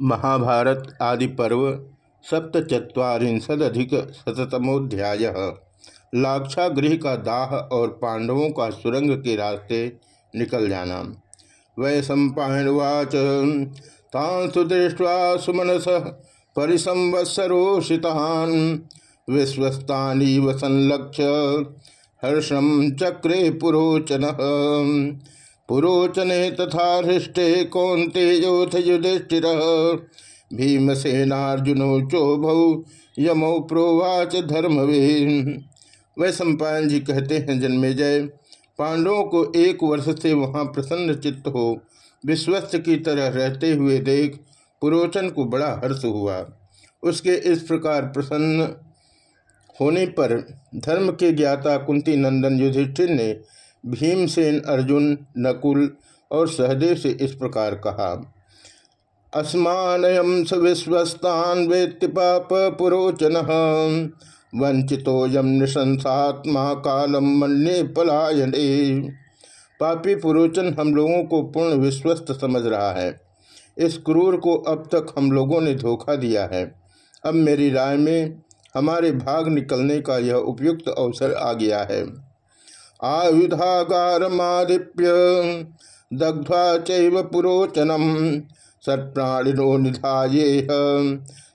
महाभारत आदि पर्व सप्तचत्वारिंशदधिक शतमोध्याय लाक्षागृह का दाह और पांडवों का सुरंग के रास्ते निकल जाना। वै सम्पावाच तांसु दृष्ट्वा सुमनस, परिसंवत्सरोषितान। विश्वस्तानीव संलक्ष्य हर्षम चक्रे पुरोचन। पुरोचने तथा हृष्टे कौंतेयोथ युधिष्ठिर। भीमसेनार्जुनो चोभौ यमौ प्रोवाच धर्मवीर वह सम्पायन जी कहते हैं, जन्मे जय। पांडवों को एक वर्ष से वहाँ प्रसन्न चित्त हो। विश्वस्त की तरह रहते हुए देख पुरोचन को बड़ा हर्ष हुआ। उसके इस प्रकार प्रसन्न होने पर धर्म के ज्ञाता कुंती नंदन युधिष्ठिर ने भीमसेन, अर्जुन, नकुल और सहदेव से इस प्रकार कहा अस्मानयम सुविश्वस्तान वेत्ति पाप पुरोचन। वंचितो यम निशंसात्मा कालम मन्य पलायने। पापी पुरोचन हम लोगों को पूर्ण विश्वस्त समझ रहा है। इस क्रूर को अब तक हम लोगों ने धोखा दिया है। अब मेरी राय में हमारे भाग निकलने का यह उपयुक्त अवसर आ गया है। आयुधागारमादिप्य दग्ध्वा चैव पुरोचनम सत्प्राणिनो निधाये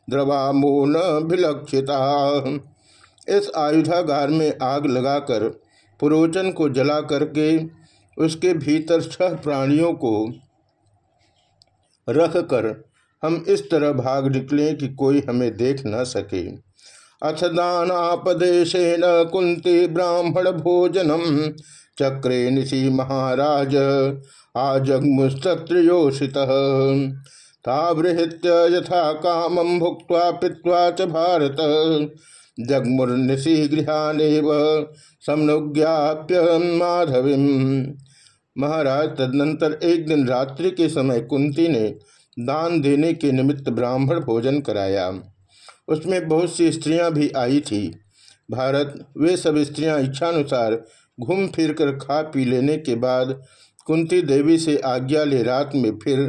द्रवामून भिलक्षिता इस आयुधागार में आग लगाकर, पुरोचन को जला करके, उसके भीतर छह प्राणियों को रख कर हम इस तरह भाग निकलें कि कोई हमें देख न सके। अथ दानापदेशेन कुंती ब्राह्मण भोजनम चक्रे निशि महाराज आजगमुस्तत्रियोषित। तावृहृत्य यथा कामं भुक्त्वा पीत्वा च भारत। जगमुर्निशि गृहानेव समनुज्ञाप्य माधवी महाराज, तदनंतर एक दिन रात्रि के समय कुंती ने दान देने के निमित्त ब्राह्मण भोजन कराया। उसमें बहुत सी स्त्रियाँ भी आई थी। भारत, वे सब स्त्रियाँ इच्छानुसार घूम फिर कर खा पी लेने के बाद कुंती देवी से आज्ञा ले रात में फिर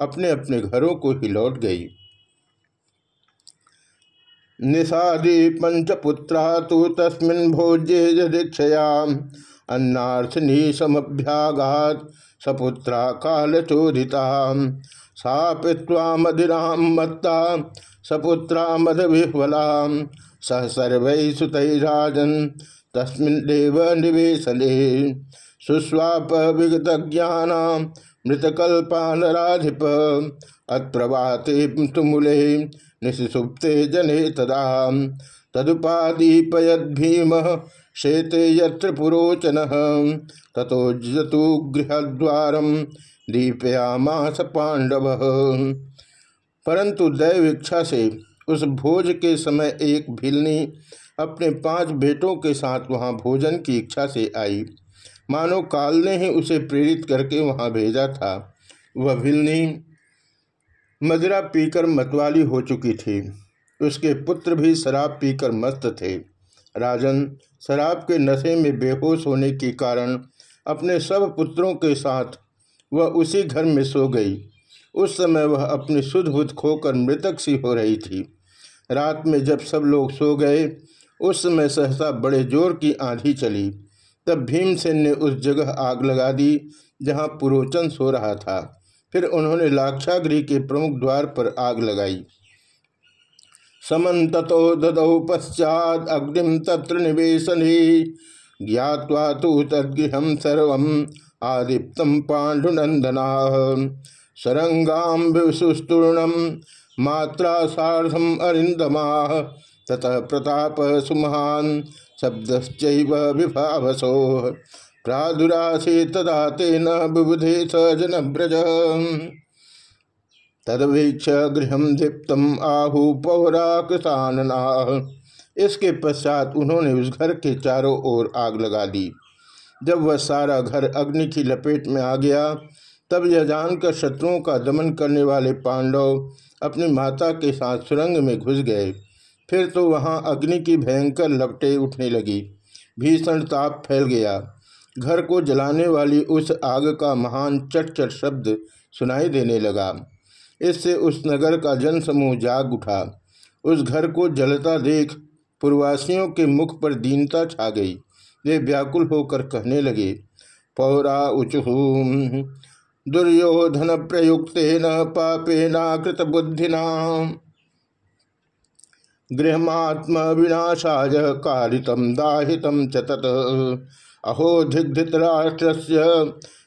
अपने अपने घरों को ही लौट गई। निषादी पंचपुत्रा तो तस्मिन भोज्य दीक्षया अन्नार्थनी समभ्यागात सपुत्रा कालचोदिता सा पिता मदिरा मत्ता, सपुत्रा मदविह्वला, सह सर्व सुतराजन तस्मिन्देव निवेशने, सुस्वाप विगत ज्ञान मृतकल्पानराधिप, अत्प्रभाते तुमुले, निशिसुप्ते जने तदा, तदुपादीपयद्भीम शेते यत्र पुरोचन, ततो जतु गृहद्वार दीपयामास पांडव। परंतु दैव इच्छा से उस भोज के समय एक भिलनी अपने पाँच बेटों के साथ वहाँ भोजन की इच्छा से आई। मानो काल ने ही उसे प्रेरित करके वहाँ भेजा था। वह भिलनी मदिरा पीकर मतवाली हो चुकी थी। उसके पुत्र भी शराब पीकर मस्त थे। राजन, शराब के नशे में बेहोश होने के कारण अपने सब पुत्रों के साथ वह उसी घर में सो गई। उस समय वह अपनी शुद्ध बुद्ध खोकर मृतक सी हो रही थी। रात में जब सब लोग सो गए, उस समय सहसा बड़े ज़ोर की आंधी चली। तब भीमसेन ने उस जगह आग लगा दी, जहाँ पुरोचन सो रहा था। फिर उन्होंने लाक्षागृह के प्रमुख द्वार पर आग लगाई। समन्ततो ददौ पश्चात अग्निम तत्र निवेशनी। ज्ञावा तो तदगृह सर्व आदिप्तम पांडुनंदना सरंगाम्बुस्तूर्णम मात्रा साधम अरिंदमा ततः प्रताप सुमहान शब्द विभावसो। प्रादुरासे तदा तेन विबुधे स जन ब्रज तदवीक्ष गृह दीप्तम आहु पौराकृतानना। इसके पश्चात उन्होंने उस घर के चारों ओर आग लगा दी। जब वह सारा घर अग्नि की लपेट में आ गया, तब यह जानकर शत्रुओं का दमन करने वाले पांडव अपनी माता के साथ सुरंग में घुस गए। फिर तो वहाँ अग्नि की भयंकर लपटें उठने लगी। भीषण ताप फैल गया। घर को जलाने वाली उस आग का महान चट चट शब्द सुनाई देने लगा। इससे उस नगर का जनसमूह जाग उठा। उस घर को जलता देख पूर्वासियों के मुख पर दीनता छा गई। वे व्याकुल होकर कहने लगे, पौरा उचहू दुर्योधन प्रयुक्त न पापेनाकृत बुद्धिना। गृहमात्म विनाशाय कारितम दाहितम चतत अहो धिग्धितराष्ट्र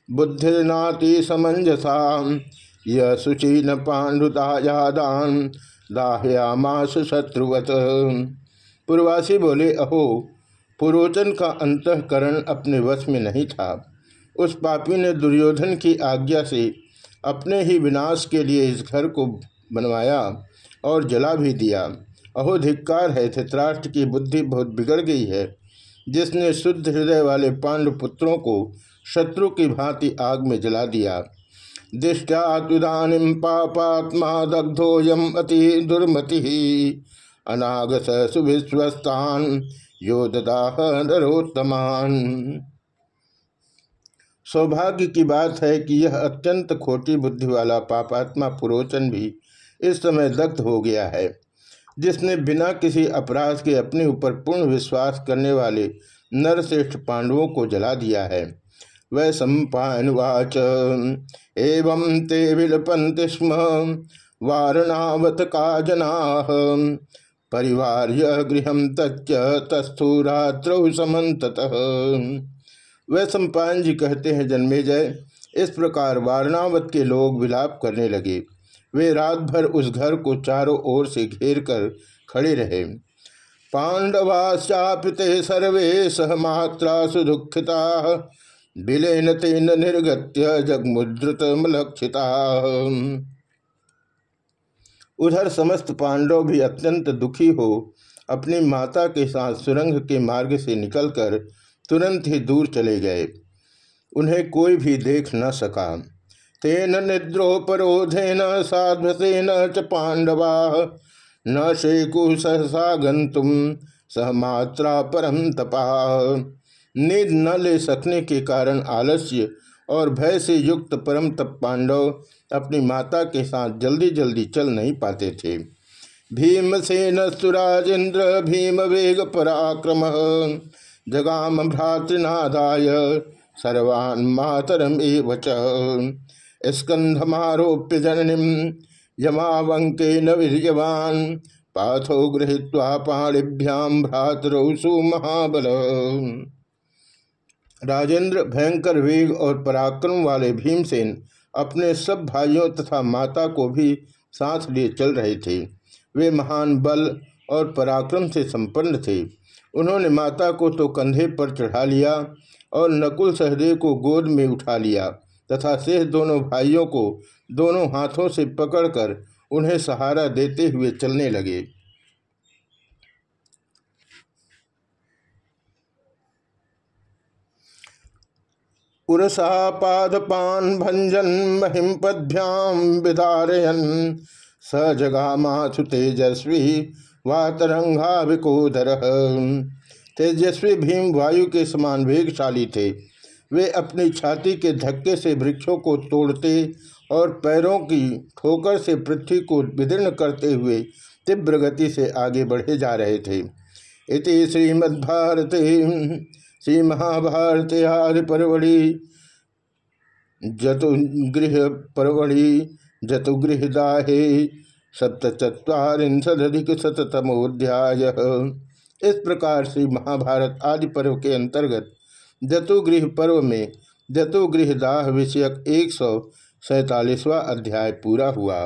बुद्धिर्नाति समंजसा। यह शुचीन पांडुदायादान दाहयामास शत्रुवत। पूर्वासी बोले, अहो, पुरोचन का अंतकरण अपने वश में नहीं था। उस पापी ने दुर्योधन की आज्ञा से अपने ही विनाश के लिए इस घर को बनवाया और जला भी दिया। अहो, धिक्कार है, धृतराष्ट्र की बुद्धि बहुत बिगड़ गई है। जिसने शुद्ध हृदय वाले पांडु पुत्रों को शत्रु की भांति आग में जला दिया दिष्टादानी पापात्मा दग्धोयम अति दुर्मति। अनागस सुविश्वस्तान यो ददाह नरोत्तमान। सौभाग्य की बात है कि यह अत्यंत खोटी बुद्धि वाला पापात्मा पुरोचन भी इस समय दग्ध हो गया है, जिसने बिना किसी अपराध के अपने ऊपर पूर्ण विश्वास करने वाले नरश्रेष्ठ पांडवों को जला दिया है। वै सम्पावाच एवं ते विलपन्ति स्म। वारणावत का जना? परिवार गृह तच्च तस्थुरात्रौ समत वह सम्पायन जी कहते हैं, जन्मे जय। इस प्रकार वारणावत के लोग विलाप करने लगे। वे रात भर उस घर को चारों ओर से घेर कर खड़े रहे। पांडवाश्चापिते सर्वे सहमात्रा सुदुखिता बिलेन तेन निर्गत्य जगमुद्रत मलक्षिता उधर समस्त पांडव भी अत्यंत दुखी हो अपनी माता के साथ सुरंग के मार्ग से निकलकर तुरंत ही दूर चले गए। उन्हें कोई भी देख न सका। तेन निद्रोपरोधेन, साध्वसेन च पांडवा। न शेकु सहसा गंतुम सहमात्रा परम तपा। नींद न ले सकने के कारण आलस्य और भय से युक्त परम तप पांडव अपनी माता के साथ जल्दी जल्दी चल नहीं पाते थे। भीमसेन सुराजेन्द्र भीम वेग पराक्रम जगाम भ्रातृनादाय सर्वान् मातरम एवच स्कंधमारोप्य जननी यमावंके न वीर्यवान पाथो गृहीत्वा पाणिभ्याम भ्रातरौसु महाबल राजेंद्र भयंकर वेग और पराक्रम वाले भीमसेन अपने सब भाइयों तथा माता को भी साथ लिए चल रहे थे। वे महान बल और पराक्रम से संपन्न थे। उन्होंने माता को तो कंधे पर चढ़ा लिया और नकुल सहदेव को गोद में उठा लिया तथा शेष दोनों भाइयों को दोनों हाथों से पकड़कर उन्हें सहारा देते हुए चलने लगे। पुरसा पादपान भंजन महिमपद्भ्याम विदारयन स जगामाथु तेजस्वी वातरंगा विकोदर तेजस्वी भीम वायु के समान वेगशाली थे। वे अपनी छाती के धक्के से वृक्षों को तोड़ते और पैरों की ठोकर से पृथ्वी को विदीर्ण करते हुए तीव्र गति से आगे बढ़े जा रहे थे। इति श्रीमद्भारत श्री महाभारत आदि परवड़ी जतुगृह परवड़ी जतुगृहदाहे सप्तचत्वारिशदिक शतमोध्याय इस प्रकार से महाभारत आदि पर्व के अंतर्गत जतुगृह पर्व में जतुगृहदाह विषयक एक सौ सैतालीसवां अध्याय पूरा हुआ।